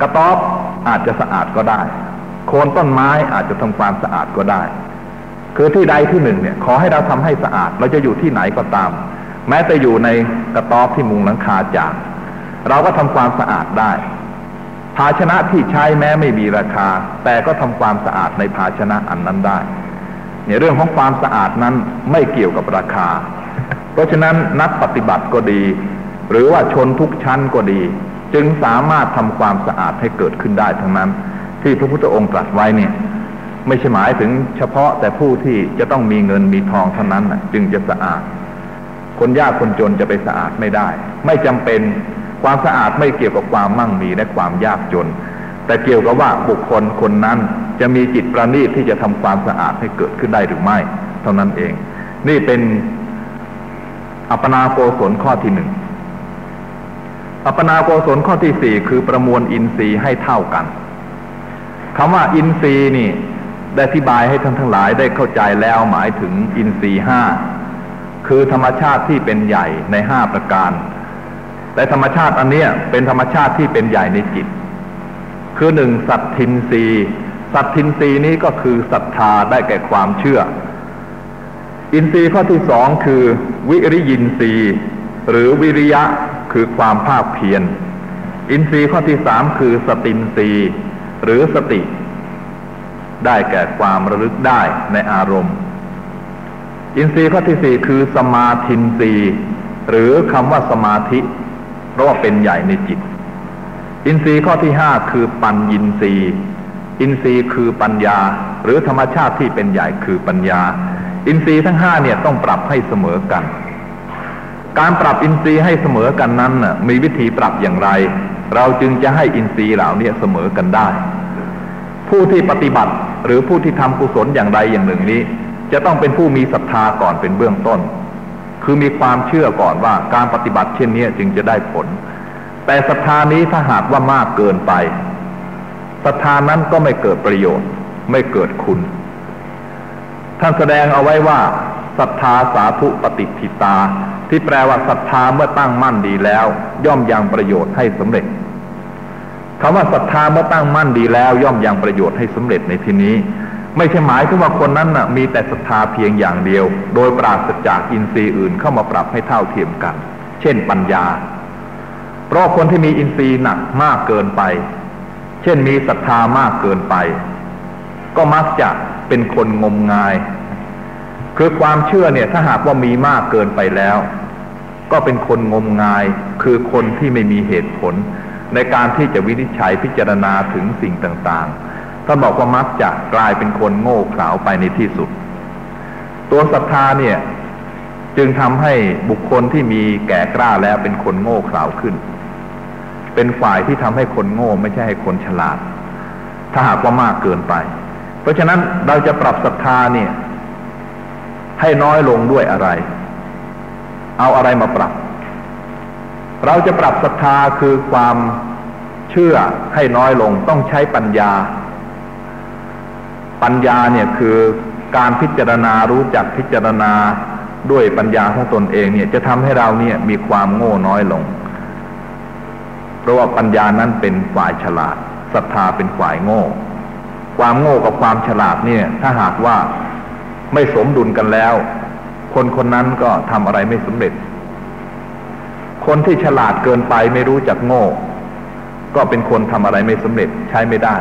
กระต๊อบอาจจะสะอาดก็ได้ โคนต้นไม้อาจจะทำความสะอาดก็ได้ คือที่ใดที่หนึ่งเนี่ย ขอให้เราทำให้สะอาด เราจะอยู่ที่ไหนก็ตาม แม้แต่อยู่ในกระต๊อบที่มุงหลังคาจากเราก็ทำความสะอาดได้ ภาชนะที่ใช้แม้ไม่มีราคา แต่ก็ทำความสะอาดในภาชนะอันนั้นได้เนี่ยเรื่องของความสะอาดนั้นไม่เกี่ยวกับราคา เพราะฉะนั้นนักปฏิบัติก็ดี หรือว่าชนทุกชั้นก็ดี จึงสามารถทำความสะอาดให้เกิดขึ้นได้ทั้งนั้น ที่พระพุทธองค์ตรัสไว้เนี่ย ไม่ใช่หมายถึงเฉพาะแต่ผู้ที่จะต้องมีเงินมีทองเท่านั้นจึงจะสะอาด คนยากคนจนจะไปสะอาดไม่ได้ ไม่จำเป็นความสะอาดไม่เกี่ยวกับความมั่งมีและความยากจน แต่เกี่ยวกับว่าบุคคลคนนั้นจะมีจิตประณีตที่จะทำความสะอาดให้เกิดขึ้นได้หรือไม่ เท่านั้นเอง นี่เป็นอัปนาโกศลข้อที่หนึ่ง อัปนาโกศลข้อที่สี่คือประมวลอินทรีย์ให้เท่ากันคำว่าอินทรีย์นี่ได้อธิบายให้ท่านทั้งหลายได้เข้าใจแล้วหมายถึงอินทรีย์ห้าคือธรรมชาติที่เป็นใหญ่ในห้าประการ แต่ธรรมชาติอันเนี้ยเป็นธรรมชาติที่เป็นใหญ่ในจิต คือหนึ่งสัตทินรีสัตทินรีนี้ก็คือศรัทธาได้แก่ความเชื่อ อินทรีย์ข้อที่สองคือ วิริยินทรีย์หรือวิริยะ คือความภาคเพียร อินทรีย์ข้อที่สามคือสตินทรีย์หรือสติ ได้แก่ความระลึกได้ในอารมณ์ อินทรีย์ข้อที่สี่คือสมาธินทรีย์หรือคำว่าสมาธิ เพราะว่าเป็นใหญ่ในจิต อินทรีย์ข้อที่ห้าคือปัญญินทรีย์อินทรีย์คือปัญญา หรือธรรมชาติที่เป็นใหญ่คือปัญญา อินทรีย์ทั้งห้าเนี่ยต้องปรับให้เสมอกัน การปรับอินทรีย์ให้เสมอกันนั้นน่ะมีวิธีปรับอย่างไร เราจึงจะให้อินทรีย์เหล่านี้เสมอกันได้ ผู้ที่ปฏิบัติหรือผู้ที่ทำกุศลอย่างใดอย่างหนึ่งนี้ จะต้องเป็นผู้มีศรัทธาก่อนเป็นเบื้องต้น คือมีความเชื่อก่อนว่าการปฏิบัติเช่นนี้จึงจะได้ผล แต่ศรัทธานี้ถ้าหากว่ามากเกินไปศรัทธานั้นก็ไม่เกิดประโยชน์ ไม่เกิดคุณ ท่านแสดงเอาไว้ว่าศรัทธาสาธุปฏิทิตา ที่แปลว่าศรัทธาเมื่อตั้งมั่นดีแล้ว ย่อมยังประโยชน์ให้สำเร็จคำว่าศรัทธาเมื่อตั้งมั่นดีแล้ว ย่อมยังประโยชน์ให้สำเร็จในที่นี้ ไม่ใช่หมายถึงว่าคนนั้นนะ่ะมีแต่ศรัทธาเพียงอย่างเดียว โดยปราศจากอินทรีย์อื่นเข้ามาปรับให้เท่าเทียมกัน เช่นปัญญา เพราะคนที่มีอินทรีย์หนักมากเกินไป เช่นมีศรัทธามากเกินไป ก็มักจะเป็นคนงมงาย คือความเชื่อเนี่ยถ้าหากว่ามีมากเกินไปแล้ว ก็เป็นคนงมงาย คือคนที่ไม่มีเหตุผล ในการที่จะวินิจฉัยพิจารณาถึงสิ่งต่างๆท่านบอกว่ามักจะกลายเป็นคนโง่เขลาไปในที่สุด ตัวศรัทธาเนี่ยจึงทำให้บุคคลที่มีแก่กล้าแล้วเป็นคนโง่เขลาขึ้น เป็นฝ่ายที่ทำให้คนโง่ไม่ใช่ให้คนฉลาด ถ้าหากว่ามากเกินไป เพราะฉะนั้นเราจะปรับศรัทธาเนี่ย ให้น้อยลงด้วยอะไร เอาอะไรมาปรับ เราจะปรับศรัทธาคือความเชื่อให้น้อยลงต้องใช้ปัญญา ปัญญาเนี่ยคือการพิจารณารู้จักพิจารณาด้วยปัญญาของตนเองเนี่ยจะทำให้เราเนี่ยมีความโง่น้อยลง เพราะว่าปัญญานั้นเป็นฝ่ายฉลาดศรัทธาเป็นฝ่ายโง่ ความโง่กับความฉลาดเนี่ยถ้าหากว่า ไม่สมดุลกันแล้ว คนคนนั้นก็ทำอะไรไม่สำเร็จ คนที่ฉลาดเกินไปไม่รู้จักโง่ ก็เป็นคนทำอะไรไม่สำเร็จใช้ไม่ได้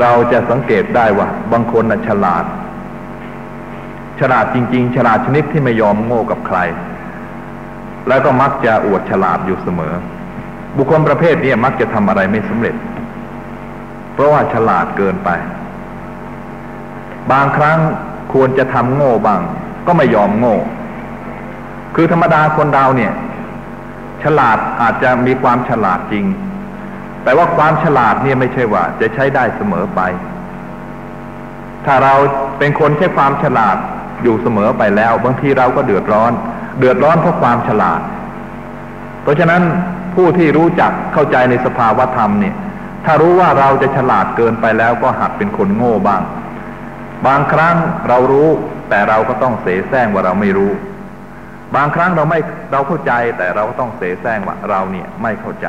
เราจะสังเกตได้ว่า บางคนนะฉลาด ฉลาดจริง ๆ ฉลาดชนิดที่ไม่ยอมโง่กับใคร แล้วก็มักจะอวดฉลาดอยู่เสมอ บุคคลประเภทนี้มักจะทำอะไรไม่สำเร็จ เพราะว่าฉลาดเกินไป บางครั้งควรจะทำโง่บ้าง ก็ไม่ยอมโง่ คือธรรมดาคนเราเนี่ย ฉลาดอาจจะมีความฉลาดจริง แต่ว่าความฉลาดเนี่ยไม่ใช่ว่า จะใช้ได้เสมอไป ถ้าเราเป็นคนใช้ความฉลาดอยู่เสมอไปแล้ว บางทีเราก็เดือดร้อน เดือดร้อนเพราะความฉลาด เพราะฉะนั้นผู้ที่รู้จักเข้าใจในสภาวธรรมเนี่ย ถ้ารู้ว่าเราจะฉลาดเกินไปแล้วก็หัดเป็นคนโง่บ้าง บางครั้งเรารู้ แต่เราก็ต้องเสแสร้งว่าเราไม่รู้ บางครั้งเราไม่เราเข้าใจ แต่เราก็ต้องเสแสร้งว่าเราเนี่ยไม่เข้าใจ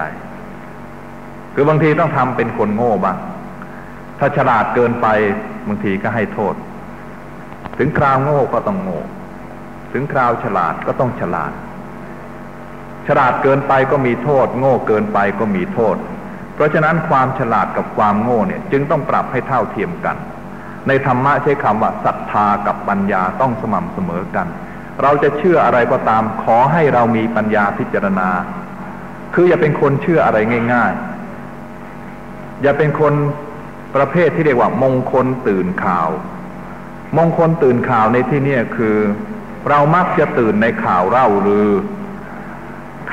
คือบางทีต้องทำเป็นคนโง่บ้างถ้าฉลาดเกินไปบางทีก็ให้โทษ ถึงคราวโง่ก็ต้องโง่ ถึงคราวฉลาดก็ต้องฉลาด ฉลาดเกินไปก็มีโทษ โง่เกินไปก็มีโทษ เพราะฉะนั้นความฉลาดกับความโง่เนี่ย จึงต้องปรับให้เท่าเทียมกัน ในธรรมะใช้คำว่าศรัทธากับปัญญาต้องสม่ำเสมอกัน เราจะเชื่ออะไรก็ตามขอให้เรามีปัญญาพิจารณา คืออย่าเป็นคนเชื่ออะไรง่าย ๆ อย่าเป็นคนประเภทที่เรียกว่ามงคลตื่นข่าว มงคลตื่นข่าวในที่นี้คือ เรามักจะตื่นในข่าวเล่าหรือ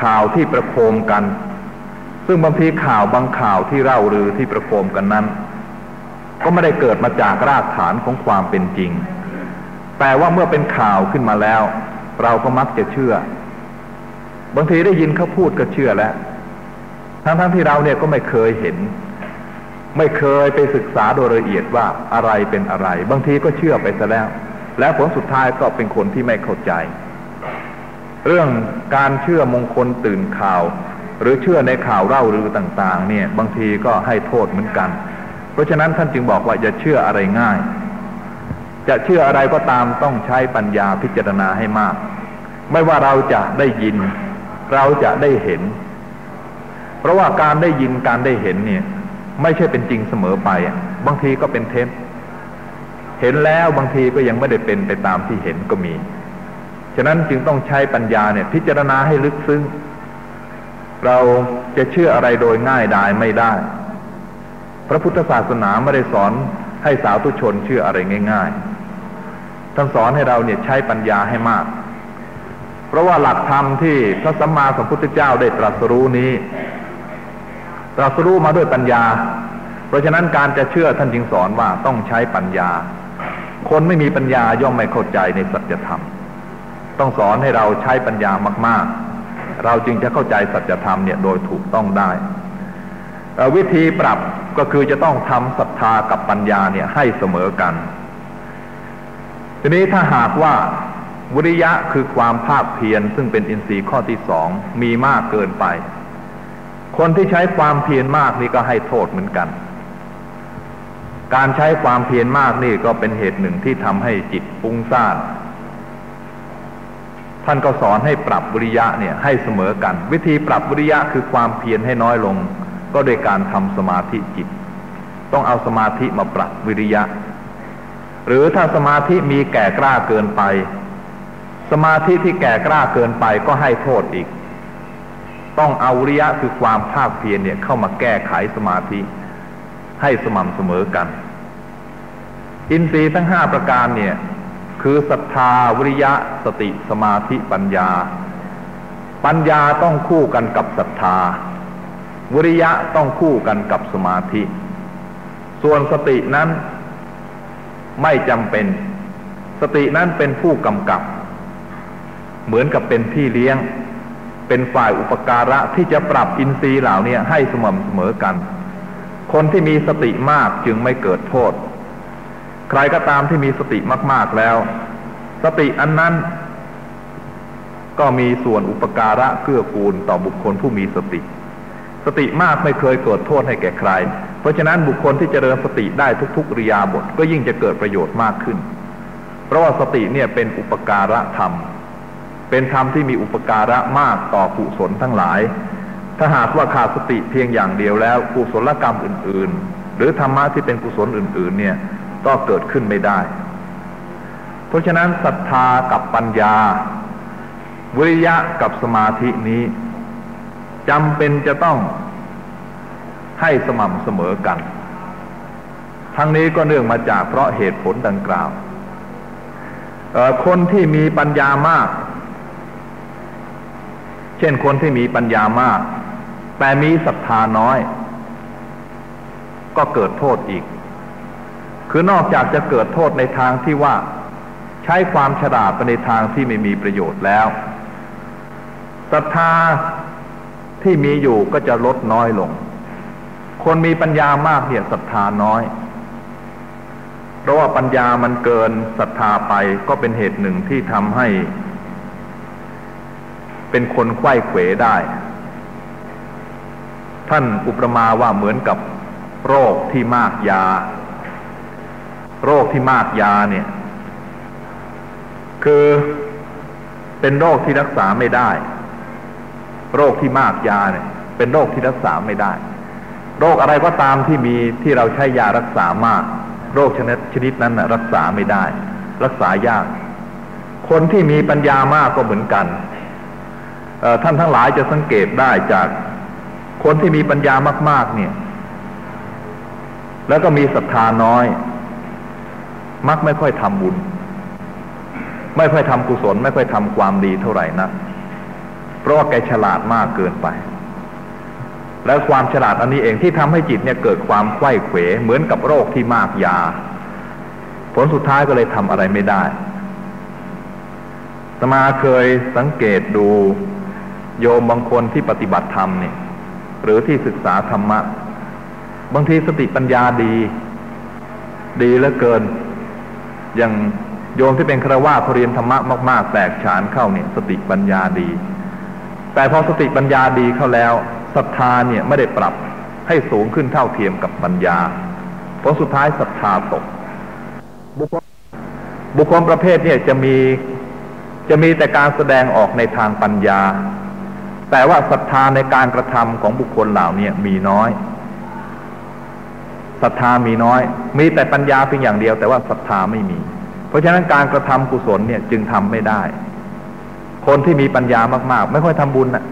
ข่าวที่ประโคมกัน ซึ่งบางทีข่าวบางข่าวที่เล่าหรือที่ประโคมกันนั้น ก็ไม่ได้เกิดมาจากรากฐานของความเป็นจริง แต่ว่าเมื่อเป็นข่าวขึ้นมาแล้ว เราก็มักจะเชื่อ บางทีได้ยินเขาพูดก็เชื่อแล้ว ทั้งๆทที่เราเนี่ยก็ไม่เคยเห็น ไม่เคยไปศึกษาโดยละเอียดว่าอะไรเป็นอะไร บางทีก็เชื่อไปซะแล้ว แล้วผลสุดท้ายก็เป็นคนที่ไม่เข้าใจ เรื่องการเชื่อมงคลตื่นข่าว หรือเชื่อในข่าวเล่ารือต่าง ๆ เนี่ย บางทีก็ให้โทษเหมือนกัน เพราะฉะนั้นท่านจึงบอกว่าอย่าเชื่ออะไรง่าย จะเชื่ออะไรก็ตามต้องใช้ปัญญาพิจารณาให้มาก ไม่ว่าเราจะได้ยิน เราจะได้เห็น เพราะว่าการได้ยินการได้เห็นเนี่ยไม่ใช่เป็นจริงเสมอไป บางทีก็เป็นเท็จเห็นแล้วบางทีก็ยังไม่ได้เป็นไปตามที่เห็นก็มี ฉะนั้นจึงต้องใช้ปัญญาเนี่ยพิจารณาให้ลึกซึ้ง เราจะเชื่ออะไรโดยง่ายดายไม่ได้ พระพุทธศาสนาไม่ได้สอนให้สาวทุชนเชื่ออะไรง่าย ๆ ท่านสอนให้เราเนี่ยใช้ปัญญาให้มาก เพราะว่าหลักธรรมที่พระสัมมาสัมพุทธเจ้าได้ตรัสรู้นี้ ตรัสรู้มาด้วยปัญญา เพราะฉะนั้นการจะเชื่อท่านจึงสอนว่าต้องใช้ปัญญา คนไม่มีปัญญาย่อมไม่เข้าใจในสัจธรรม ต้องสอนให้เราใช้ปัญญามาก ๆ เราจึงจะเข้าใจสัจธรรมเนี่ยโดยถูกต้องได้ วิธีปรับก็คือจะต้องทำศรัทธากับปัญญาเนี่ยให้เสมอกัน ทีนี้ถ้าหากว่าวิริยะคือความภาคเพียรซึ่งเป็นอินทรีย์ข้อที่สองมีมากเกินไป คนที่ใช้ความเพียรมากนี่ก็ให้โทษเหมือนกัน การใช้ความเพียรมากนี่ก็เป็นเหตุหนึ่งที่ทำให้จิตปุ้งซ่านท่านก็สอนให้ปรับวิริยะเนี่ยให้เสมอกัน วิธีปรับวิริยะคือความเพียรให้น้อยลง ก็โดยการทำสมาธิจิต ต้องเอาสมาธิมาปรับวิริยะ หรือถ้าสมาธิมีแก่กล้าเกินไป สมาธิที่แก่กล้าเกินไปก็ให้โทษอีก ต้องเอาวิริยะคือความภาคเพียรเนี่ยเข้ามาแก้ไขสมาธิ ให้สม่ำเสมอกัน อินทรีย์ทั้งห้าประการเนี่ยคือศรัทธาวิริยะสติสมาธิปัญญา ปัญญาต้องคู่กันกับศรัทธา วิริยะต้องคู่กันกับสมาธิ ส่วนสตินั้นไม่จำเป็น สตินั้นเป็นผู้กำกับ เหมือนกับเป็นพี่เลี้ยง เป็นฝ่ายอุปการะที่จะปรับอินทรีย์เหล่านี้ให้สม่ำเสมอกัน คนที่มีสติมากจึงไม่เกิดโทษ ใครก็ตามที่มีสติมาก ๆแล้ว สติอันนั้นก็มีส่วนอุปการะเกื้อกูลต่อบุคคลผู้มีสติ สติมากไม่เคยเกิดโทษให้แก่ใคร เพราะฉะนั้นบุคคลที่จเจริญสติได้ทุกๆริยาบทก็ยิ่งจะเกิดประโยชน์มากขึ้น เพราะว่าสติเนี่ยเป็นอุปการะธรรม เป็นธรรมที่มีอุปการะมากต่อกุศลทั้งหลาย ถ้าหากว่าขาดสติเพียงอย่างเดียวแล้วกุศลกรรมอื่น ๆ หรือธรรมะที่เป็นกุศลอื่น ๆ เนี่ยก็เกิดขึ้นไม่ได้ เพราะฉะนั้นศรัทธากับปัญญา วิริยะกับสมาธินี้ จำเป็นจะต้องให้สม่ำเสมอกัน ทั้งนี้ก็เนื่องมาจากเพราะเหตุผลดังกล่าว คนที่มีปัญญามาก เช่นคนที่มีปัญญามาก แต่มีศรัทธาน้อย ก็เกิดโทษอีก คือนอกจากจะเกิดโทษในทางที่ว่า ใช้ความฉลาดไปในทางที่ไม่มีประโยชน์แล้วศรัทธา ที่มีอยู่ก็จะลดน้อยลง คนมีปัญญามากเนี่ยศรัทธาน้อย เพราะว่าปัญญามันเกินศรัทธาไปก็เป็นเหตุหนึ่งที่ทำให้ เป็นคนไข้เขวได้ ท่านอุปมาว่าเหมือนกับโรคที่มากยา โรคที่มากยาเนี่ย คือเป็นโรคที่รักษาไม่ได้ โรคที่มากยาเนี่ย เป็นโรคที่รักษาไม่ได้ โรคอะไรก็ตามที่มีที่เราใช้ยารักษามาก โรคชนิดชนิดนั้นนะรักษาไม่ได้ รักษายาก คนที่มีปัญญามากก็เหมือนกันท่านทั้งหลายจะสังเกตได้จากคนที่มีปัญญามาก ๆ เนี่ย แล้วก็มีศรัทธาน้อย มักไม่ค่อยทำบุญ ไม่ค่อยทำกุศล ไม่ค่อยทำความดีเท่าไหร่นะ เพราะว่าแกฉลาดมากเกินไป แล้วความฉลาดอันนี้เองที่ทำให้จิตเนี่ยเกิดความไข้เขวเหมือนกับโรคที่มากยา ผลสุดท้ายก็เลยทำอะไรไม่ได้สมาเคยสังเกตดูโยมบางคนที่ปฏิบัติธรรมเนี่ยหรือที่ศึกษาธรรมะ บางทีสติปัญญาดี ดีเหลือเกิน อย่างโยมที่เป็นครวาพเรียนธรรมะมาก ๆ แตกฉานเข้าเนี่ย สติปัญญาดี แต่พอสติปัญญาดีเข้าแล้วศรัทธาเนี่ยไม่ได้ปรับให้สูงขึ้นเท่าเทียมกับปัญญาผลสุดท้ายศรัทธาตก บุคคลบุคคลประเภทเนี่ยจะมีจะมีแต่การแสดงออกในทางปัญญา แต่ว่าศรัทธาในการกระทำของบุคคลเหล่านี้มีน้อยศรัทธามีน้อย มีแต่ปัญญาเพียงอย่างเดียว แต่ว่าศรัทธาไม่มี เพราะฉะนั้นการกระทำกุศลเนี่ยจึงทำไม่ได้ คนที่มีปัญญามาก ๆ ไม่ค่อยทำบุญนะ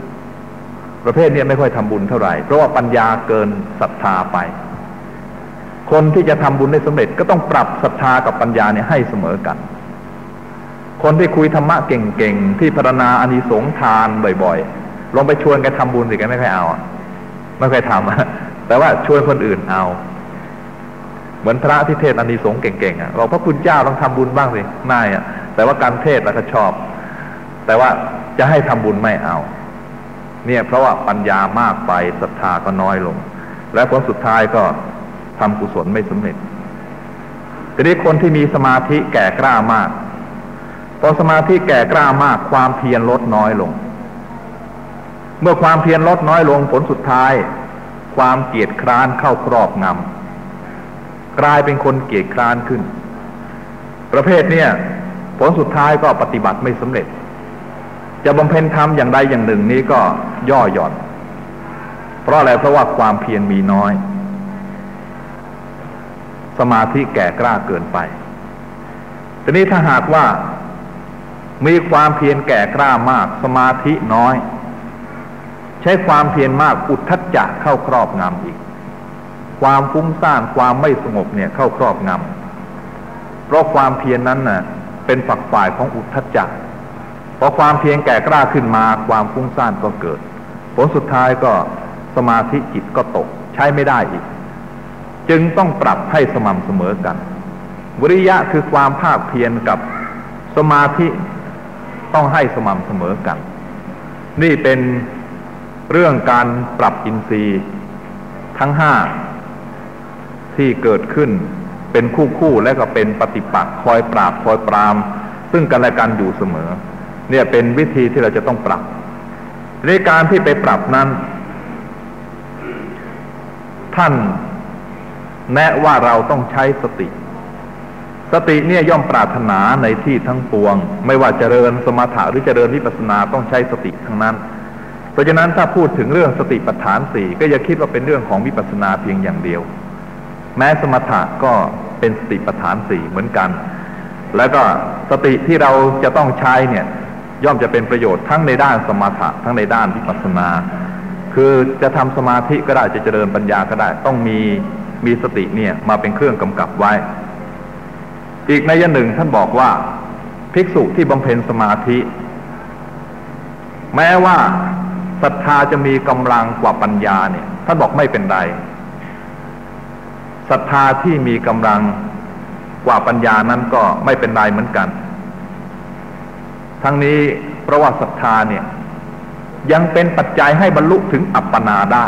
ประเภทนี้ไม่ค่อยทำบุญเท่าไหร่ เพราะว่าปัญญาเกินศรัทธาไป คนที่จะทำบุญได้สำเร็จ ก็ต้องปรับศรัทธากับปัญญาเนี่ยให้เสมอกัน คนที่คุยธรรมะเก่งๆที่พรรณนาอานิสงส์ทานบ่อยๆลองไปชวนแกทำบุญสิแกไม่เคยเอาไม่เคยทำแต่ว่าชวนคนอื่นเอา เหมือนพระที่เทศอานิสงส์เก่งๆอะบอกพระคุณเจ้าต้องทำบุญบ้างสินายอะแต่ว่าการเทศเราก็ชอบ แต่ว่าจะให้ทำบุญไม่เอา เนี่ยเพราะว่าปัญญามากไปศรัทธาก็น้อยลง และผลสุดท้ายก็ทำกุศลไม่สำเร็จทีนี้คนที่มีสมาธิแก่กล้ามาก พอสมาธิแก่กล้ามาก ความเพียรลดน้อยลง เมื่อความเพียรลดน้อยลงผลสุดท้าย ความเกียดคร้านเข้าครอบงำกลายเป็นคนเกียดคร้านขึ้น ประเภทเนี้ยผลสุดท้ายก็ปฏิบัติไม่สำเร็จ จะบำเพ็ญธรรมอย่างใดอย่างหนึ่งนี้ก็ย่อหย่อน เพราะอะไรเพราะว่าความเพียรมีน้อย สมาธิแก่กล้าเกินไป ทีนี้ถ้าหากว่ามีความเพียรแก่กล้ามาก สมาธิน้อย ใช้ความเพียรมากอุทธัจจะเข้าครอบงำอีก ความฟุ้งซ่านความไม่สงบเนี่ยเข้าครอบงำเพราะความเพียรนนั้นน่ะเป็นฝักฝ่ายของอุทธัจจะ พอความเพียรแก่กล้าขึ้นมาความฟุ้งซ่านก็เกิด ผลสุดท้ายก็สมาธิจิตก็ตกใช้ไม่ได้อีก จึงต้องปรับให้สม่ำเสมอกัน วิริยะคือความภาคเพียรกับสมาธิต้องให้สม่ำเสมอกัน นี่เป็นเรื่องการปรับอินทรีย์ทั้งห้าที่เกิดขึ้นเป็นคู่คู่และก็เป็นปฏิปักษ์คอยปราบคอยปราม ซึ่งกันและกันอยู่เสมอ เนี่ยเป็นวิธีที่เราจะต้องปรับในการที่ไปปรับนั้น ท่านแนะว่าเราต้องใช้สติ สติเนี่ยย่อมปรารถนาในที่ทั้งปวง ไม่ว่าเจริญสมถะหรือเจริญวิปัสสนาต้องใช้สติทั้งนั้นราะฉะนั้นถ้าพูดถึงเรื่องสติปัฏฐานสี่ก็อย่าคิดว่าเป็นเรื่องของวิปัสสนาเพียงอย่างเดียว แม้สมถะก็เป็นสติปัฏฐานสี่เหมือนกัน แล้วก็สติที่เราจะต้องใช้เนี่ย ย่อมจะเป็นประโยชน์ทั้งในด้านสมถะทั้งในด้านวิปัสสนา คือจะทำสมาธิก็ได้จะเจริญปัญญาก็ได้ ต้องมีมีสติเนี่ยมาเป็นเครื่องกำกับไว้ อีกในยะหนึ่งท่านบอกว่า ภิกษุที่บำเพ็ญสมาธิ แม้ว่าศรัทธาจะมีกำลังกว่าปัญญาเนี่ย ท่านบอกไม่เป็นไรศรัทธาที่มีกำลังกว่าปัญญานั้นก็ไม่เป็นไรเหมือนกัน ทั้งนี้เพราะว่าศรัทธาเนี่ย ยังเป็นปัจจัยให้บรรลุถึงอัปปนาได้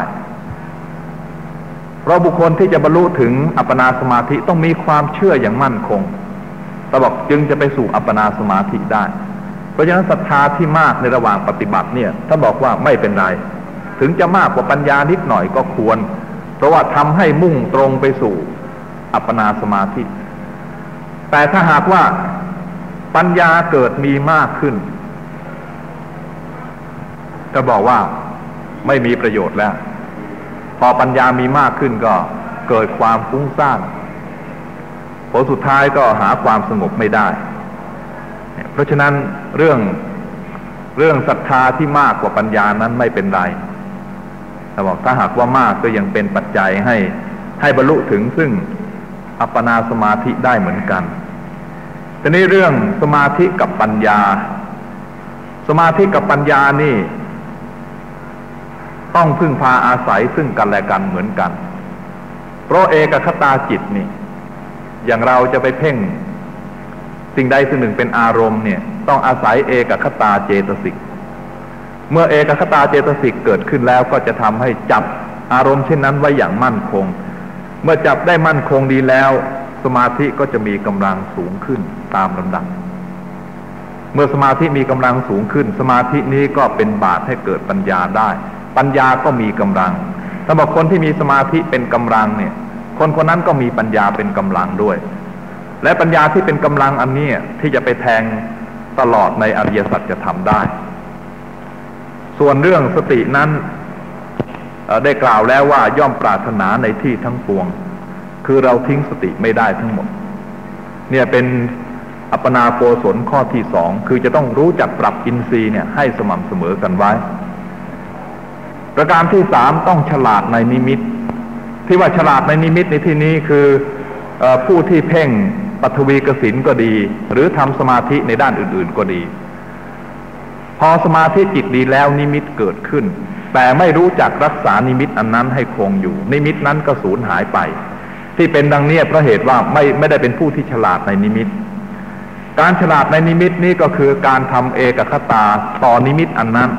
เพราะบุคคลที่จะบรรลุถึงอัปปนาสมาธิต้องมีความเชื่ออย่างมั่นคงตบอกจึงจะไปสู่อัปปนาสมาธิได้ เพราะฉะนั้นศรัทธาที่มากในระหว่างปฏิบัติเนี่ยถ้าบอกว่าไม่เป็นไรถถึงจะมากกว่าปัญญานิดหน่อยก็ควร เพราะว่าทำให้มุ่งตรงไปสู่อัปปนาสมาธิ แต่ถ้าหากว่า ปัญญาเกิดมีมากขึ้นจะบอกว่าไม่มีประโยชน์แล้ว พอปัญญามีมากขึ้นก็เกิดความฟุ้งซ่านผลสุดท้ายก็หาความสงบไม่ได้ เพราะฉะนั้นเรื่องเรื่องศรัทธาที่มากกว่าปัญญานั้นไม่เป็นไรแต่บอกถ้าหากว่ามากก็ยังเป็นปัจจัยให้ให้บรรลุถึงซึ่งอัปปนาสมาธิได้เหมือนกัน ทีนี้เรื่องสมาธิกับปัญญา สมาธิกับปัญญานี่ ต้องพึ่งพาอาศัยซึ่งกันและกันเหมือนกัน เพราะเอกคตาจิตนี่ อย่างเราจะไปเพ่ง สิ่งใดสิ่งหนึ่งเป็นอารมณ์เนี่ย ต้องอาศัยเอกคตาเจตสิก เมื่อเอกคตาเจตสิกเกิดขึ้นแล้วก็จะทำให้จับอารมณ์เช่นนั้นไว้อย่างมั่นคง เมื่อจับได้มั่นคงดีแล้ว สมาธิก็จะมีกำลังสูงขึ้นตามลำดับ เมื่อสมาธิมีกำลังสูงขึ้น สมาธินี้ก็เป็นบาตให้เกิดปัญญาได้ ปัญญาก็มีกำลังถ้าบอกคนที่มีสมาธิเป็นกำลังเนี่ย คนคนนั้นก็มีปัญญาเป็นกำลังด้วย และปัญญาที่เป็นกำลังอันนี้ที่จะไปแทงตลอดในอริยสัจจะทำได้ ส่วนเรื่องสตินั้นได้กล่าวแล้วว่าย่อมปรารถนาในที่ทั้งปวง คือเราทิ้งสติไม่ได้ทั้งหมด เนี่ยเป็นอัปนาโกศลข้อที่สองคือจะต้องรู้จักปรับอินทรีย์เนี่ยให้สม่ำเสมอกันไว้ ประการที่สามต้องฉลาดในนิมิต ที่ว่าฉลาดในนิมิตในที่นี้คืออผู้ที่เพ่งปัทวีกสินก็ดี หรือทำสมาธิในด้านอื่น ๆก็ดี พอสมาธิจิตดีแล้วนิมิตเกิดขึ้น แต่ไม่รู้จักรักษานิมิตอันนั้นให้คงอยู่ นิมิตนั้นก็สูญหายไป ที่เป็นดังนี้เพราะเหตุว่าไม่ไม่ได้เป็นผู้ที่ฉลาดในนิมิต การฉลาดในนิมิตนี้ก็คือการทำเอกัคคตาต่อนิมิตอันนั้น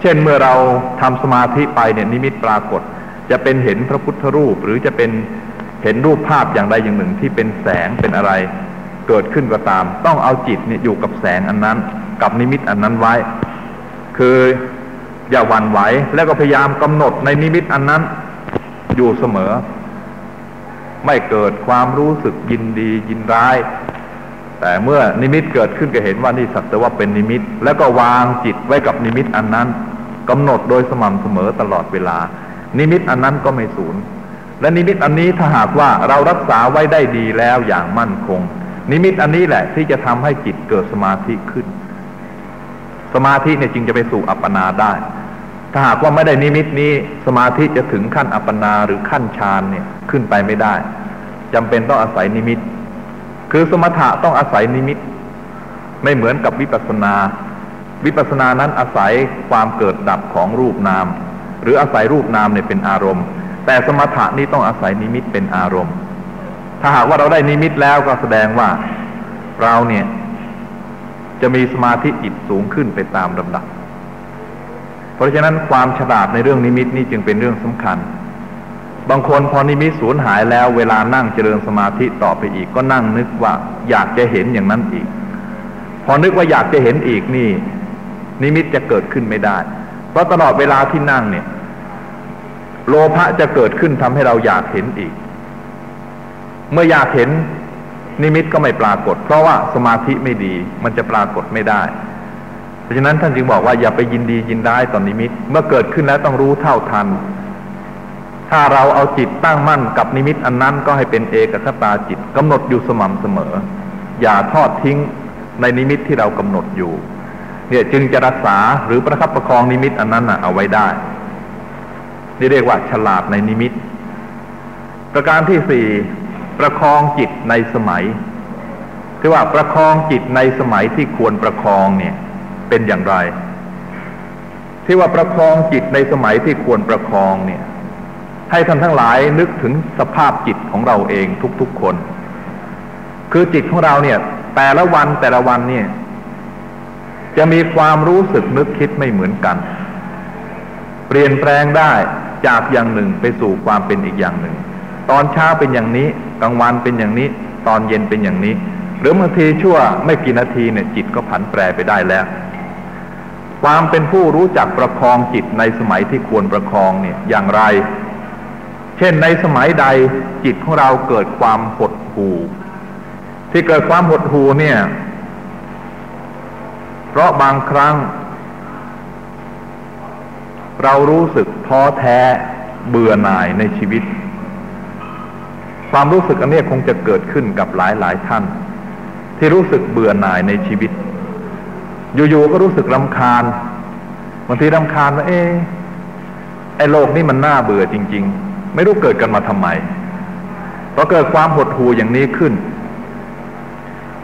เช่นเมื่อเราทำสมาธิไปเนี่ยนิมิตปรากฏ จะเป็นเห็นพระพุทธรูป หรือจะเป็นเห็นรูปภาพอย่างใดอย่างหนึ่งที่เป็นแสงเป็นอะไร เกิดขึ้นก็ตาม ต้องเอาจิตเนี่ยอยู่กับแสงอันนั้น กับนิมิตอันนั้นไว้ คืออย่าหวั่นไหวแล้วก็พยายามกำหนดในนิมิตอันนั้นอยู่เสมอ ไม่เกิดความรู้สึกยินดียินร้าย แต่เมื่อนิมิตเกิดขึ้นก็เห็นว่านี่สักแต่ว่าเป็นนิมิต แล้วก็วางจิตไว้กับนิมิตอันนั้นกำหนดโดยสม่ำเสมอตลอดเวลา นิมิตอันนั้นก็ไม่สูญและนิมิตอันนี้ถ้าหากว่าเรารักษาไว้ได้ดีแล้วอย่างมั่นคง นิมิตอันนี้แหละที่จะทำให้จิตเกิดสมาธิขึ้น สมาธิเนี่ยจึงจะไปสู่อัปปนาได้ ถ้าหากว่าไม่ได้นิมิตนี้ สมาธิจะถึงขั้นอัปปนาหรือขั้นฌานเนี่ยขึ้นไปไม่ได้จำเป็นต้องอาศัยนิมิต คือสมถะต้องอาศัยนิมิต ไม่เหมือนกับวิปัสสนา วิปัสสนานั้นอาศัยความเกิดดับของรูปนาม หรืออาศัยรูปนามเนี่ยเป็นอารมณ์ แต่สมถะนี้ต้องอาศัยนิมิตเป็นอารมณ์ ถ้าหากว่าเราได้นิมิตแล้วก็แสดงว่าเราเนี่ยจะมีสมาธิจิตสูงขึ้นไปตามลำดับ เพราะฉะนั้นความฉลาดในเรื่องนิมิตนี้จึงเป็นเรื่องสำคัญ บางคนพอนิมิตสูญหายแล้วเวลานั่งเจริญสมาธิต่อไปอีก ก็นั่งนึกว่าอยากจะเห็นอย่างนั้นอีก พอนึกว่าอยากจะเห็นอีกนี่ นิมิตจะเกิดขึ้นไม่ได้ เพราะตลอดเวลาที่นั่งเนี่ย โลภะจะเกิดขึ้นทำให้เราอยากเห็นอีก เมื่ออยากเห็นนิมิตก็ไม่ปรากฏ เพราะว่าสมาธิไม่ดีมันจะปรากฏไม่ได้ เพราะฉะนั้นท่านจึงบอกว่าอย่าไปยินดียินร้ายต่อนนิมิต เมื่อเกิดขึ้นแล้วต้องรู้เท่าทัน ถ้าเราเอาจิตตั้งมั่นกับนิมิตอันนั้นก็ให้เป็นเอกคตาจิตกำหนดอยู่สม่ำเสมอ อย่าทอดทิ้งในนิมิตที่เรากำหนดอยู่ เนี่ยจึงจะรักษาหรือประคับประคองนิมิตอันนั้นเอาไว้ได้นี่เรียกว่าฉลาดในนิมิต ประการที่สี่ประคองจิตในสมัย คือว่าประคองจิตในสมัยที่ควรประคองเนี่ย เป็นอย่างไร ที่ว่าประคองจิตในสมัยที่ควรประคองเนี่ย ให้ท่านทั้งหลายนึกถึงสภาพจิตของเราเองทุกๆคน คือจิตของเราเนี่ย แต่ละวันแต่ละวันเนี่ย จะมีความรู้สึกนึกคิดไม่เหมือนกัน เปลี่ยนแปลงได้จากอย่างหนึ่งไปสู่ความเป็นอีกอย่างหนึ่ง ตอนเช้าเป็นอย่างนี้กลางวันเป็นอย่างนี้ ตอนเย็นเป็นอย่างนี้ หรือบางทีชั่วไม่กี่นาทีเนี่ยจิตก็ผันแปรไปได้แล้ว ความเป็นผู้รู้จักประคองจิตในสมัยที่ควรประคองเนี่ยอย่างไร เช่นในสมัยใดจิตของเราเกิดความหดหู่ ที่เกิดความหดหู่เนี่ย เพราะบางครั้ง เรารู้สึกท้อแท้เบื่อหน่ายในชีวิต ความรู้สึกอันนี้คงจะเกิดขึ้นกับหลายหลายท่าน ที่รู้สึกเบื่อหน่ายในชีวิต อยู่ๆก็รู้สึกรำคาญบางทีรำคาญว่าเอ๊ไอ้โลกนี้มันน่าเบื่อจริง ๆ ไม่รู้เกิดกันมาทำไมพอเกิดความหดหู่อย่างนี้ขึ้น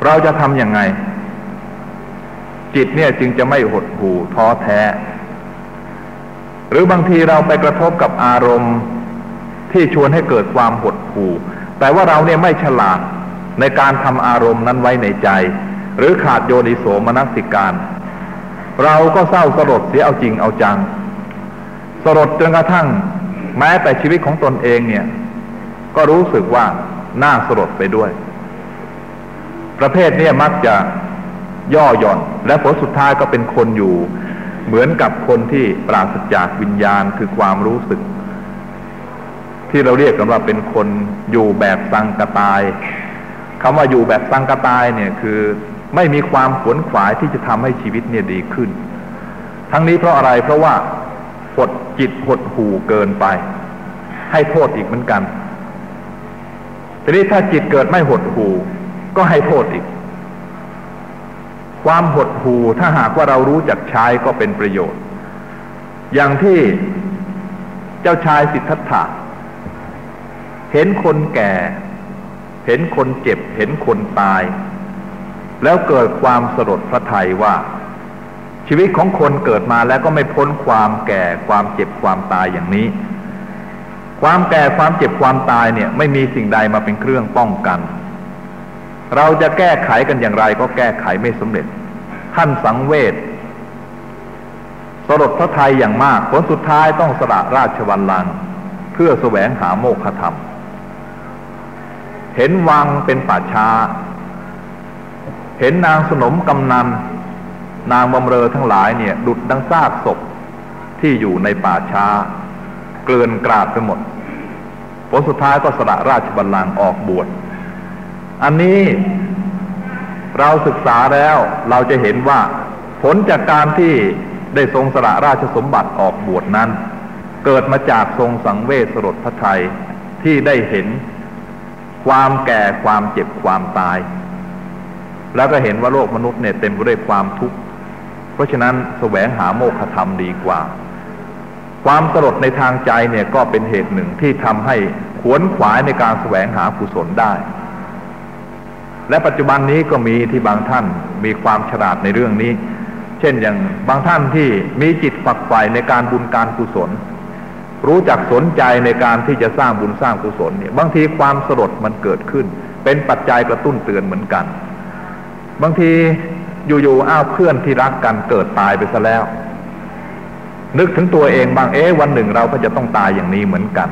เราจะทำยังไง จิตเนี่ยจึงจะไม่หดหู่ท้อแท้ หรือบางทีเราไปกระทบกับอารมณ์ที่ชวนให้เกิดความหดหู่ แต่ว่าเราเนี่ยไม่ฉลาดในการทำอารมณ์นั้นไว้ในใจ หรือขาดโยนิโสมนสิการ เราก็เศร้าสลดเสียเอาจริงเอาจัง สลดจนกระทั่ง แม้แต่ชีวิตของตนเองเนี่ย ก็รู้สึกว่าน่าสลดไปด้วย ประเภทนี้มักจะย่อหย่อน และผลสุดท้ายก็เป็นคนอยู่ เหมือนกับคนที่ปราศจากวิญญาณคือความรู้สึก ที่เราเรียกกันว่าเป็นคนอยู่แบบสังกตายคำว่าอยู่แบบสังกตายเนี่ยคือ ไม่มีความขวนขวายที่จะทำให้ชีวิตเนี่ยดีขึ้น ทั้งนี้เพราะอะไรเพราะว่าหดจิตหดหูเกินไป ให้โทษอีกเหมือนกันทีนี้ถ้าจิตเกิดไม่หดหูก็ให้โทษอีก ความหดหู่ถ้าหากว่าเรารู้จักใช้ก็เป็นประโยชน์ อย่างที่เจ้าชายสิทธัตถะเห็นคนแก่ เห็นคนเจ็บ เห็นคนตาย แล้วเกิดความสลดพระทัยว่า ชีวิตของคนเกิดมาแล้วก็ไม่พ้นความแก่ความเจ็บความตายอย่างนี้ ความแก่ความเจ็บความตายเนี่ย ไม่มีสิ่งใดมาเป็นเครื่องป้องกัน เราจะแก้ไขกันอย่างไรก็แก้ไขไม่สำเร็จ ท่านสังเวชสลดพระไทยอย่างมากผลสุดท้ายต้องสละราชวัลลังเพื่อแสวงหาโมฆะธรรม เห็นวังเป็นป่าช้า เห็นนางสนมกำนัน นางบำเรอทั้งหลายเนี่ย ดุดดังซากศพที่อยู่ในป่าช้า เกลื่อนกราดไปหมดผลสุดท้ายก็สละราชบัลลังก์ออกบวช อันนี้เราศึกษาแล้วเราจะเห็นว่า ผลจากการที่ได้ทรงสละราชสมบัติออกบวชนั้น เกิดมาจากทรงสังเวชสลดพระไทยที่ได้เห็นความแก่ความเจ็บความตาย แล้วก็เห็นว่าโลกมนุษย์เนี่ยเต็มไปด้วยความทุกข์ เพราะฉะนั้นแสวงหาโมฆะธรรมดีกว่า ความสลดในทางใจเนี่ยก็เป็นเหตุหนึ่งที่ทำให้ขวนขวายในการแสวงหากุศลได้ และปัจจุบันนี้ก็มีที่บางท่านมีความฉลาดในเรื่องนี้ เช่นอย่างบางท่านที่มีจิตฝักใฝ่ในการบุญการกุศล รู้จักสนใจในการที่จะสร้างบุญสร้างกุศลเนี่ยบางทีความสลดมันเกิดขึ้น เป็นปัจจัยกระตุ้นเตือนเหมือนกัน บางทีอยู่ๆอ้าวเพื่อนที่รักกันเกิดตายไปซะแล้ว นึกถึงตัวเองบางเอ๊ะวันหนึ่งเราก็จะต้องตายอย่างนี้เหมือนกัน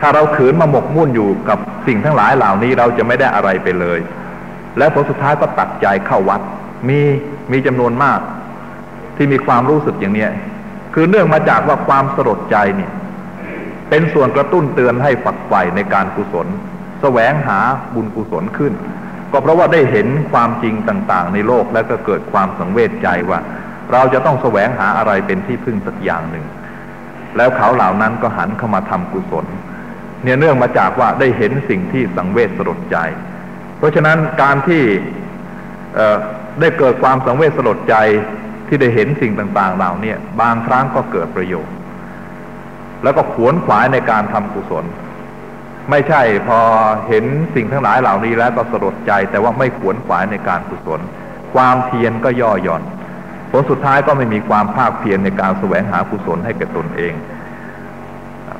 ถ้าเราขืนมาหมกมุ่นอยู่กับสิ่งทั้งหลายเหล่านี้เราจะไม่ได้อะไรไปเลย และผลสุดท้ายก็ตัดใจเข้าวัด มีมีจำนวนมาก ที่มีความรู้สึกอย่างเนี้ยคือเนื่องมาจากว่าความสลดใจเนี่ย เป็นส่วนกระตุ้นเตือนให้ฝักใฝ่ในการกุศลสแสวงหาบุญกุศลขึ้น ก็เพราะว่าได้เห็นความจริงต่างๆ ในโลกแล้วก็เกิดความสังเวชใจว่า เราจะต้องแสวงหาอะไรเป็นที่พึ่งสักอย่างหนึ่ง แล้วเขาเหล่านั้นก็หันเข้ามาทำกุศล เนี่ยเนื่องมาจากว่าได้เห็นสิ่งที่สังเวชสลดใจ เพราะฉะนั้นการที่ได้เกิดความสังเวชสลดใจที่ได้เห็นสิ่งต่าง ๆ เหล่านี้บางครั้งก็เกิดประโยชน์ แล้วก็ขวนขวายในการทำกุศล ไม่ใช่พอเห็นสิ่งทั้งหลายเหล่านี้แล้วก็สลดใจ แต่ว่าไม่ขวนขวายในการกุศลความเพียรก็ย่อหย่อน ผลสุดท้ายก็ไม่มีความภาคเพียรในการแสวงหากุศลให้แก่ตนเอง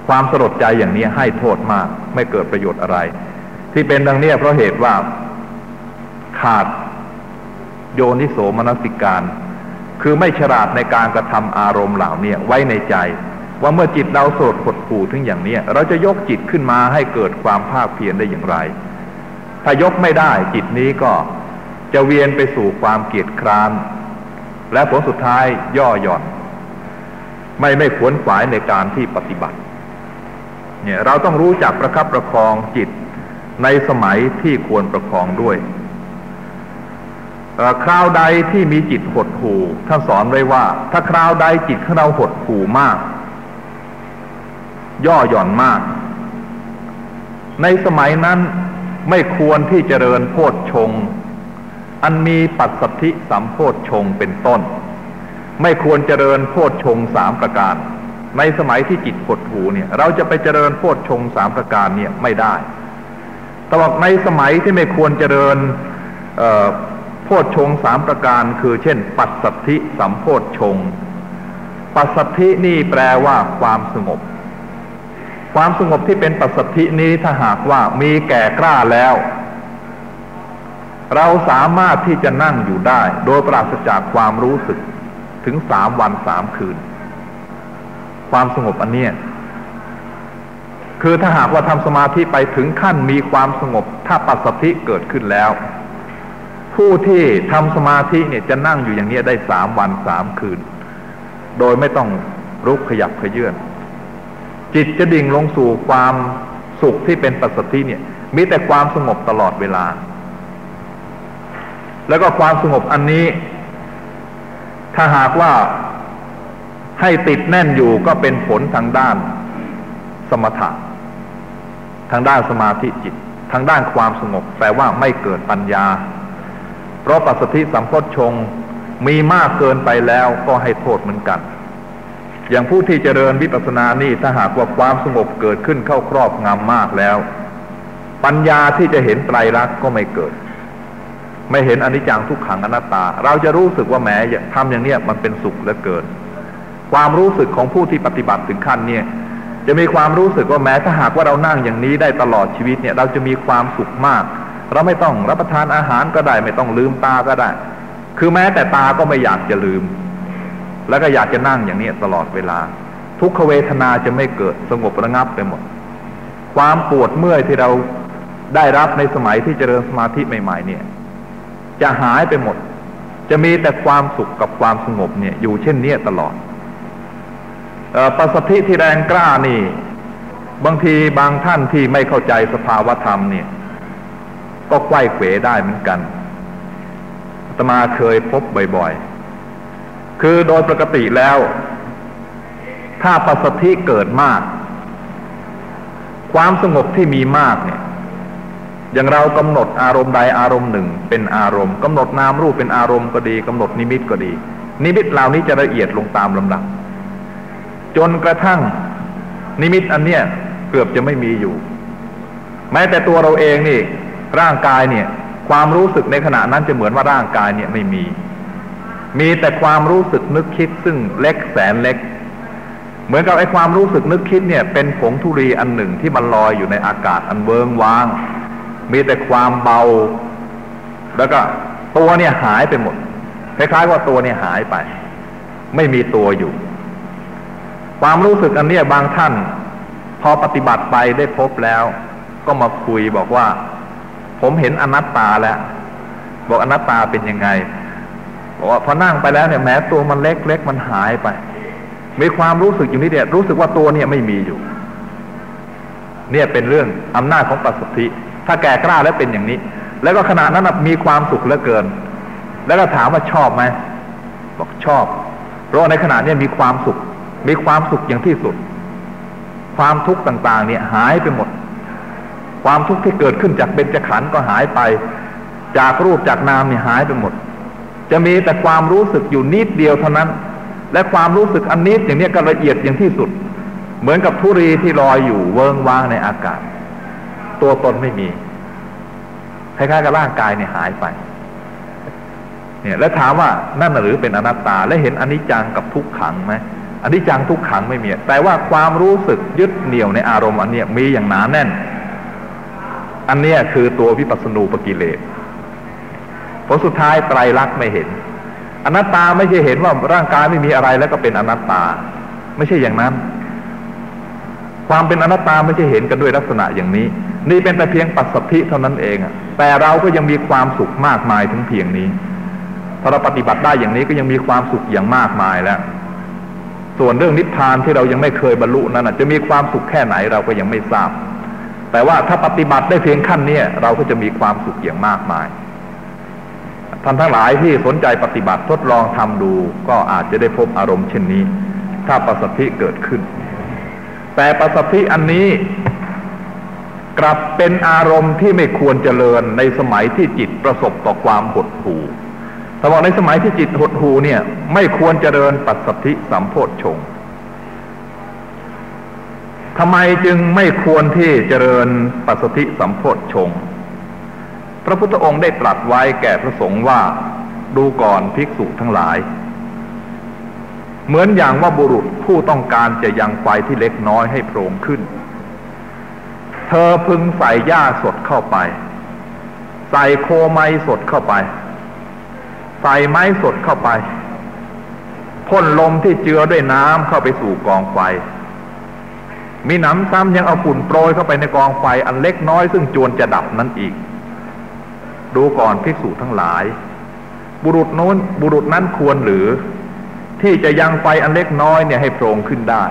ความสลดใจอย่างนี้ให้โทษมาก ไม่เกิดประโยชน์อะไร ที่เป็นดังนี้เพราะเหตุว่าขาดโยนิโสมนสิการ คือไม่ฉลาดในการกระทำอารมณ์เหล่านี้ไว้ในใจ ว่าเมื่อจิตเราโสดหดผูถึงอย่างนี้เราจะยกจิตขึ้นมาให้เกิดความภาคเพียรได้อย่างไร ถ้ายกไม่ได้จิตนี้ก็จะเวียนไปสู่ความเกียดคร้าน และผลสุดท้ายย่อหย่อน ไม่ไม่ขวนขวายในการที่ปฏิบัติ เนี่ยเราต้องรู้จักประคับประคองจิตในสมัยที่ควรประคองด้วยคราวใดที่มีจิตหดหู่ท่านสอนไว้ว่า ถ้าคราวใดจิตของเราหดหู่มาก ย่อหย่อนมาก ในสมัยนั้นไม่ควรที่จเจริญโพชฌงอันมีปัสสัทธิสัมโพชฌงเป็นต้น ไม่ควรเจริญโพชฌงสามประการ ในสมัยที่จิตหดหูเนี่ยเราจะไปเจริญโพชฌงสามประการเนี่ยไม่ได้ตลอดในสมัยที่ไม่ควรเจริญโพชฌงสามประการ คือเช่น ปัสสัทธิสัมโพชฌงปัสสัทธินี่แปลว่าความสงบ ความสงบที่เป็นปัสสัทธินี้ถ้าหากว่ามีแก่กล้าแล้ว เราสามารถที่จะนั่งอยู่ได้ โดยปราศจากความรู้สึกถึงสามวันสามคืน ความสงบอันเนี้ยคือถ้าหากว่าทำสมาธิไปถึงขั้นมีความสงบ ถ้าปัสสธิเกิดขึ้นแล้ว ผู้ที่ทำสมาธิเนี่ยจะนั่งอยู่อย่างนี้ได้สามวันสามคืน โดยไม่ต้องรุกขยับขยื่น จิตจะดิ่งลงสู่ความสุขที่เป็นปัสสธิเนี่ย มีแต่ความสงบตลอดเวลา แล้วก็ความสงบอันนี้ ถ้าหากว่าให้ติดแน่นอยู่ก็เป็นผลทางด้านสมถะ ทางด้านสมาธิจิต ทางด้านความสงบแปลว่าไม่เกิดปัญญา เพราะปัสสติสัมพชงมีมากเกินไปแล้วก็ให้โทษเหมือนกัน อย่างผู้ที่เจริญวิปัสสนานี่ถ้าหากว่าความสงบเกิดขึ้นเข้าครอบงำมากแล้ว ปัญญาที่จะเห็นไตรลักษณ์ก็ไม่เกิด ไม่เห็นอนิจจังทุกขังอนัตตา เราจะรู้สึกว่าแหมทำอย่างเนี้ยมันเป็นสุขเหลือเกิน ความรู้สึกของผู้ที่ปฏิบัติถึงขั้นเนี่ยจะมีความรู้สึกว่าแม้ถ้าหากว่าเรานั่งอย่างนี้ได้ตลอดชีวิตเนี่ย เราจะมีความสุขมาก เราไม่ต้องรับประทานอาหารก็ได้ ไม่ต้องลืมตาก็ได้ คือแม้แต่ตาก็ไม่อยากจะลืม แล้วก็อยากจะนั่งอย่างนี้ตลอดเวลา ทุกขเวทนาจะไม่เกิดสงบระงับไปหมด ความปวดเมื่อยที่เราได้รับในสมัยที่เจริญสมาธิใหม่ ๆ เนี่ย จะหายไปหมด จะมีแต่ความสุขกับความสงบเนี่ย อยู่เช่นนี้ตลอดปัสสธิที่แรงกล้านี่ บางทีบางท่านที่ไม่เข้าใจสภาวธรรมเนี่ย ก็ไกว้เขวได้เหมือนกันตมาเคยพบบ่อยๆ คือโดยปกติแล้ว ถ้าปัสสธิเกิดมาก ความสงบที่มีมากเนี่ยอย่างเรากำหนดอารมณ์ใดอารมณ์หนึ่ง เป็นอารมณ์กำหนดนามรูปเป็นอารมณ์ก็ดีกำหนดนิมิตก็ดี นิมิตเหล่านี้จะละเอียดลงตามลำดับ จนกระทั่งนิมิตอันเนี้ยเกือบจะไม่มีอยู่ แม้แต่ตัวเราเองนี่ ร่างกายเนี่ย ความรู้สึกในขณะนั้นจะเหมือนว่าร่างกายเนี่ยไม่มี มีแต่ความรู้สึกนึกคิดซึ่งเล็กแสนเล็ก เหมือนกับไอ้ความรู้สึกนึกคิดเนี่ย เป็นผงธุรีอันหนึ่งที่มันลอยอยู่ในอากาศอันเวิงว้าง มีแต่ความเบา แล้วก็ตัวเนี่ยหายไปหมดคล้ายๆว่าตัวเนี่ยหายไป ไม่มีตัวอยู่ ความรู้สึกอันนี้บางท่าน พอปฏิบัติไปได้พบแล้ว ก็มาคุยบอกว่า ผมเห็นอนัตตาแล้ว บอกอนัตตาเป็นยังไง บอกว่าพอนั่งไปแล้วเนี่ยแม้ตัวมันเล็กเล็กมันหายไป มีความรู้สึกอยู่นี่เดียรู้สึกว่าตัวเนี่ยไม่มีอยู่ เนี่ยเป็นเรื่องอำนาจของปัสสธิ ถ้าแก่กล้าแล้วเป็นอย่างนี้ แล้วก็ขณะนั้นมีความสุขเหลือเกิน แล้วก็ถามว่าชอบไหมบอกชอบ เพราะในขณะนี้มีความสุข มีความสุขอย่างที่สุด ความทุกข์ต่าง ๆ เนี่ยหายไปหมด ความทุกข์ที่เกิดขึ้นจากเบญจขันธ์ก็หายไป จากรูปจากนามเนี่ยหายไปหมด จะมีแต่ความรู้สึกอยู่นิดเดียวเท่านั้น และความรู้สึกอันนิดอย่างนี้ก็ละเอียดอย่างที่สุด เหมือนกับทุรีที่ลอยอยู่เวิงว่างในอากาศ ตัวตนไม่มีคล้ายๆกับร่างกายเนี่ยหายไป เนี่ย แล้วถามว่านั่นหรือเป็นอนัตตา และเห็นอนิจจังกับทุกขังไหมอนนี้จังทุกขังไม่มีแต่ว่าความรู้สึกยึดเหนี่ยวในอารมณ์อันนี้มีอย่างหนาแน่น อันนี้คือตัววิปัสสนูปกิเลส ผลสุดท้ายไตรลักษณ์ไม่เห็น อนัตตาไม่ใช่เห็นว่าร่างกายไม่มีอะไรแล้วก็เป็นอนัตตา ไม่ใช่อย่างนั้น ความเป็นอนัตตาไม่ใช่เห็นกันด้วยลักษณะอย่างนี้ นี่เป็นแต่เพียงปัสสธิเท่านั้นเองแต่เราก็ยังมีความสุขมากมายถึงเพียงนี้ถ้าเราปฏิบัติได้อย่างนี้ก็ยังมีความสุขอย่างมากมายแล้ว ส่วนเรื่องนิพพานที่เรายังไม่เคยบรรลุนั้นจะมีความสุขแค่ไหนเราก็ยังไม่ทราบ แต่ว่าถ้าปฏิบัติได้เพียงขั้นนี้เราก็จะมีความสุขอย่างมากมาย ท่านทั้งหลายที่สนใจปฏิบัติทดลองทำดู ก็อาจจะได้พบอารมณ์เช่นนี้ ถ้าปัสสธิเกิดขึ้น แต่ปัสสธิอันนี้กลับเป็นอารมณ์ที่ไม่ควรเจริญในสมัยที่จิตประสบต่อความหดหู่ถ้าบอกในสมัยที่จิตหดหูเนี่ย ไม่ควรเจริญปัสสธิสัมโพชฌงทำไมจึงไม่ควรที่เจริญปัสสธิสัมโพชฌงพ ระพุทธองค์ได้ตรัสไว้แก่พระสงฆ์ว่า ดูก่อนภิกษุทั้งหลาย เหมือนอย่างว่าบุรุษผู้ต้องการจะยังไฟที่เล็กน้อยให้โผล่ขึ้น เธอพึงใส่หญ้าสดเข้าไป ใส่โคไม้สดเข้าไป ใส่ไม้สดเข้าไปพ่นลมที่เจือด้วยน้ำเข้าไปสู่กองไฟ มีหนำซ้ำยังเอาฝุ่นโปรยเข้าไปในกองไฟอันเล็กน้อยซึ่งจวนจะดับนั้นอีก ดูก่อนภิกษุทั้งหลาย บุรุษโน้นบุรุษนั้นควรหรือ ที่จะยังไฟอันเล็กน้อยเนี่ยให้โปร่งขึ้นได้